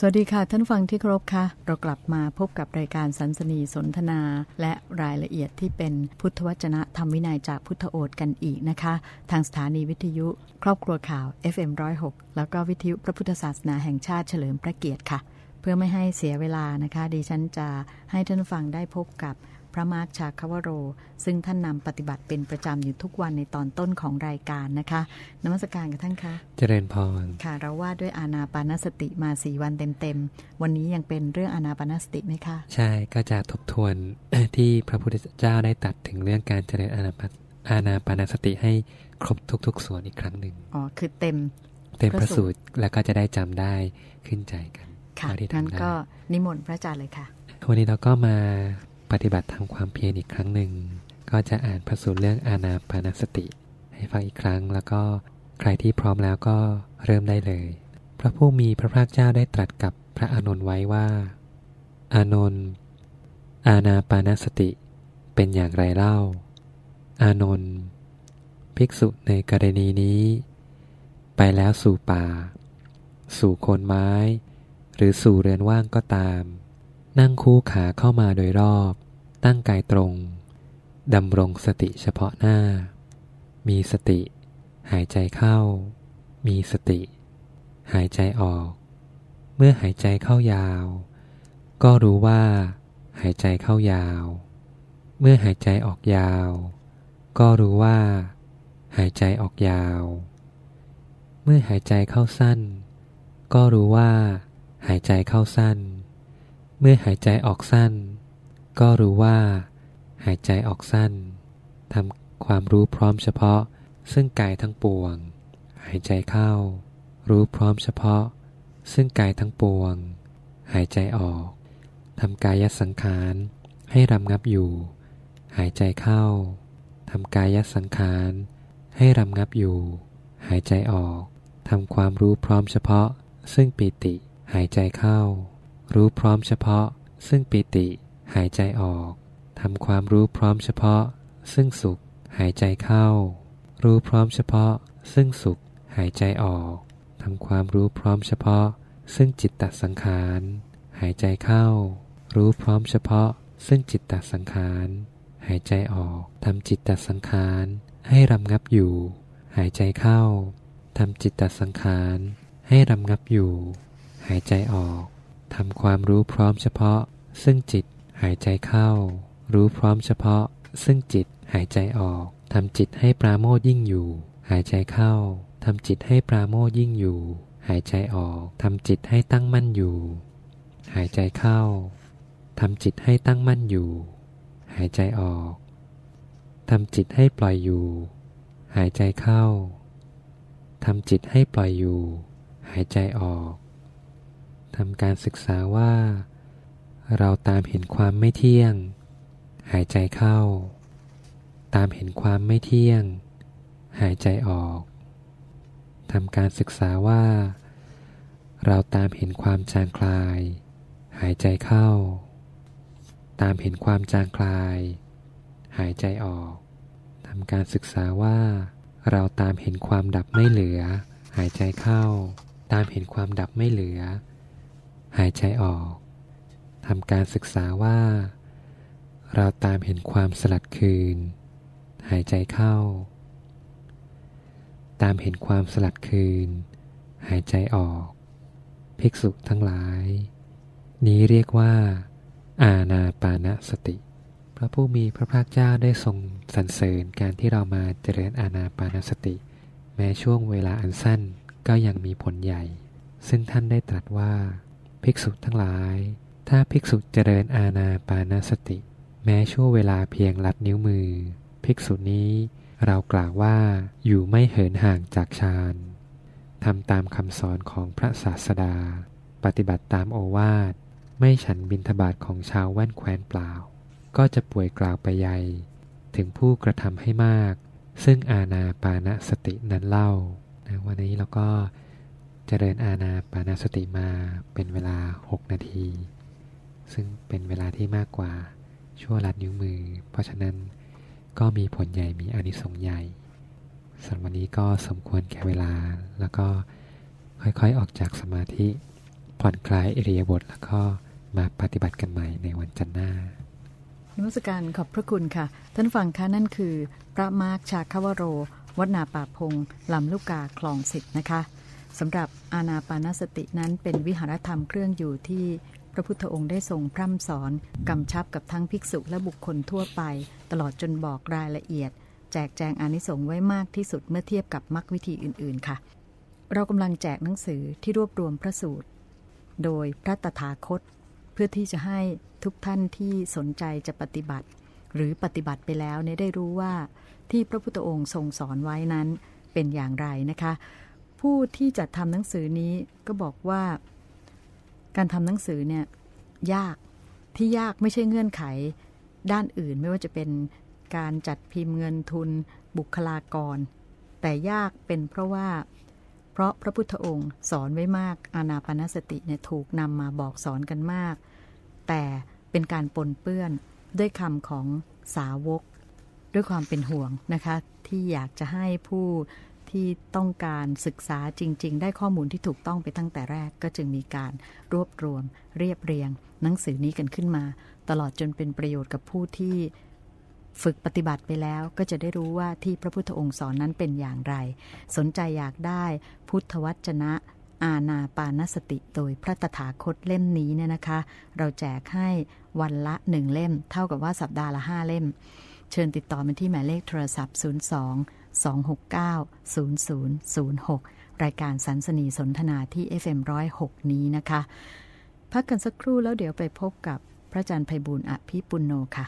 สวัสดีค่ะ ท่านฟังที่เคารพค่ะ เรากลับมาพบกับรายการสันสนีสนทนา และรายละเอียดที่เป็นพุทธวจนะธรรมวินัยจากพุทธโอษกันอีกนะคะ ทางสถานีวิทยุ ครอบครัวข่าว FM106 แล้วก็วิทยุพระพุทธศาสนาแห่งชาติเฉลิมพระเกียรติค่ะ เพื่อไม่ให้เสียเวลานะคะดิฉันจะให้ท่านฟังได้พบกับ พระมาร์คชาคาวโร ซึ่งท่านนำปฏิบัติเป็นประจำอยู่ทุกวันในตอนต้นของรายการนะคะนมัสการกับท่านคะเจริญพรค่ะ เราว่าด้วยอานาปานสติมาสี่วันเต็มๆ วันนี้ยังเป็นเรื่องอานาปานสติไหมคะ ใช่ก็จะทบทวนที่พระพุทธเจ้าได้ตัดถึงเรื่องการเจริญอานาปานอานาปานสติให้ครบทุก ๆ ส่วนอีกครั้งหนึ่งอ๋อคือเต็มเต็มพพระระสูสูตตรรแล้วก็จะได้จำได้ขึ้นใจกันค่ะเท่าที่นั้นทำได้ก็นิมนต์พระอาจารย์เลยค่ะวันนี้เราก็มา ปฏิบัติทำความเพียรอีกครั้งหนึ่ง ก็จะอ่านพระสูตรเรื่องอานาปานสติ ให้ฟังอีกครั้งแล้วก็ใครที่พร้อมแล้วก็เริ่มได้เลย พระผู้มีพระภาคเจ้าได้ตรัสกับพระอานนท์ไว้ว่า อานนท์อานาปานสติเป็นอย่างไรเล่า อานนท์ภิกษุในกรณีนี้ ไปแล้วสู่ป่า สู่โคนไม้ หรือสู่เรือนว่างก็ตาม นั่งคู่ขาเข้ามาโดยรอบ ตั้งกายตรง ดำรงสติเฉพาะหน้า มีสติ หายใจเข้า มีสติ หายใจออก เมื่อหายใจเข้ายาว ก็รู้ว่า หายใจเข้ายาว เมื่อหายใจออกยาว ก็รู้ว่า หายใจออกยาว เมื่อหายใจเข้าสั้น ก็รู้ว่า หายใจเข้าสั้น เมื่อหายใจออกสั้น ก็รู้ว่า หายใจออกสั้นทำความรู้พร้อมเฉพาะ ซึ่งกายทั้งปวง หายใจเข้า รู้พร้อมเฉพาะ ซึ่งกายทั้งปวง หายใจออกทำกายสังขารให้รำงับอยู่ หายใจเข้าทำกายสังขารให้รำงับอยู่ หายใจออกทำความรู้พร้อมเฉพาะ ซึ่งปิติหายใจเข้า รู้พร้อมเฉพาะ ซึ่งปิติหายใจออกทำความรู้พร้อมเฉพาะ ซึ่งสุขหายใจเข้า รู้พร้อมเฉพาะ ซึ่งสุขหายใจออกทำความรู้พร้อมเฉพาะ ซึ่งจิตตสังขาร หายใจเข้า รู้พร้อมเฉพาะ ซึ่งจิตตสังขาร หายใจออกทำจิตตสังขารให้รำงับอยู่ หายใจเข้าทำจิตตสังขารให้รำงับอยู่ หายใจออก ทำความรู้พร้อมเฉพาะ ซึ่งจิตหายใจเข้า รู้พร้อมเฉพาะ ซึ่งจิตหายใจออกทำจิตให้ปราโมทยิ่งอยู่ หายใจเข้าทำจิตให้ปราโมทยิ่งอยู่ หายใจออกทำจิตให้ตั้งมั่นอยู่ หายใจเข้าทำจิตให้ตั้งมั่นอยู่ หายใจออกทำจิตให้ปล่อยอยู่ หายใจเข้าทำจิตให้ปล่อยอยู่ หายใจออก ทำการศึกษาว่า เราตามเห็นความไม่เที่ยง หายใจเข้า ตามเห็นความไม่เที่ยง หายใจออกทำการศึกษาว่า เราตามเห็นความจางคลาย หายใจเข้า ตามเห็นความจางคลาย หายใจออกทำการศึกษาว่า เราตามเห็นความดับไม่เหลือ หายใจเข้า ตามเห็นความดับไม่เหลือ หายใจออกทำการศึกษาว่า เราตามเห็นความสลัดคืน หายใจเข้า ตามเห็นความสลัดคืน หายใจออก ภิกษุทั้งหลาย นี้เรียกว่า อาณาปานสติ พระผู้มีพระภาคเจ้าได้ทรงสรรเสริญการที่เรามาเจริญอาณาปานสติ แม้ช่วงเวลาอันสั้นก็ยังมีผลใหญ่ ซึ่งท่านได้ตรัสว่า ภิกษุทั้งหลาย ถ้าภิกษุเจริญอาณาปานสติ แม้ชั่วเวลาเพียงลัดนิ้วมือ ภิกษุนี้เรากล่าวว่าอยู่ไม่เหินห่างจากฌานทำตามคำสอนของพระศาสดา ปฏิบัติตามโอวาท ไม่ฉันบินทบาทของชาวแว่นแคว้นเปล่า ก็จะป่วยกล่าวไปใหญ่ถึงผู้กระทำให้มาก ซึ่งอาณาปานสตินั้นเล่านะวันนี้เราก็ เจริญอาณาปานสติมาเป็นเวลา 6 นาที ซึ่งเป็นเวลาที่มากกว่าชั่วลัดนิ้วมือ เพราะฉะนั้นก็มีผลใหญ่มีอนิสงส์ใหญ่สำหรับวันนี้ก็สมควรแก่เวลา แล้วก็ค่อยๆออกจากสมาธิ ผ่อนคลายอิริยาบถแล้วก็มาปฏิบัติกันใหม่ในวันจันทร์หน้านมัสการขอบพระคุณค่ะ ท่านฟังคะนั่นคือ พระมาร์คชาคาวโร วัดนาป่าพงลำลูกกาคลองสิทธ์นะคะ สำหรับอาณาปานสตินั้นเป็นวิหารธรรมเครื่องอยู่ที่พระพุทธองค์ได้ทรงพร่ำสอนกำชับกับทั้งภิกษุและบุคคลทั่วไป ตลอดจนบอกรายละเอียด แจกแจงอานิสงส์ไว้มากที่สุดเมื่อเทียบกับมรรควิธีอื่น ๆ ค่ะ เรากำลังแจกหนังสือที่รวบรวมพระสูตร โดยพระตถาคต เพื่อที่จะให้ทุกท่านที่สนใจจะปฏิบัติ หรือปฏิบัติไปแล้วเนี่ยได้รู้ว่าที่พระพุทธองค์ทรงสอนไว้นั้นเป็นอย่างไรนะคะ ผู้ที่จัดทำหนังสือนี้ก็บอกว่า การทำหนังสือเนี่ยยากที่ยากไม่ใช่เงื่อนไขด้านอื่นไม่ว่าจะเป็นการจัดพิมพ์เงินทุนบุคลากร แต่ยากเป็นเพราะว่า เพราะพระพุทธองค์สอนไว้มากอานาปนสติเนี่ยถูกนำมาบอกสอนกันมาก แต่เป็นการปนเปื้อนด้วยคำของสาวก ด้วยความเป็นห่วงนะคะ ที่อยากจะให้ผู้ ที่ต้องการศึกษาจริง ๆ ได้ข้อมูลที่ถูกต้องไปตั้งแต่แรก ก็จึงมีการรวบรวม เรียบเรียง หนังสือนี้กันขึ้นมา ตลอดจนเป็นประโยชน์กับผู้ที่ฝึกปฏิบัติไปแล้วก็จะได้รู้ว่าที่พระพุทธองค์สอนนั้นเป็นอย่างไร สนใจอยากได้พุทธวจนะ อาณาปานสติโดยพระตถาคตเล่มนี้เนี่ยนะคะ เราแจกให้วันละหนึ่งเล่ม เท่ากับว่าสัปดาห์ละห้าเล่ม เชิญติดต่อมาที่หมายเลขโทรศัพท์ 02 269 0006 รายการสันสนีสนทนาที่ FM106 นี้นะคะ พักกันสักครู่แล้วเดี๋ยวไปพบกับพระอาจารย์ไพบุญอภิปุณโนค่ะ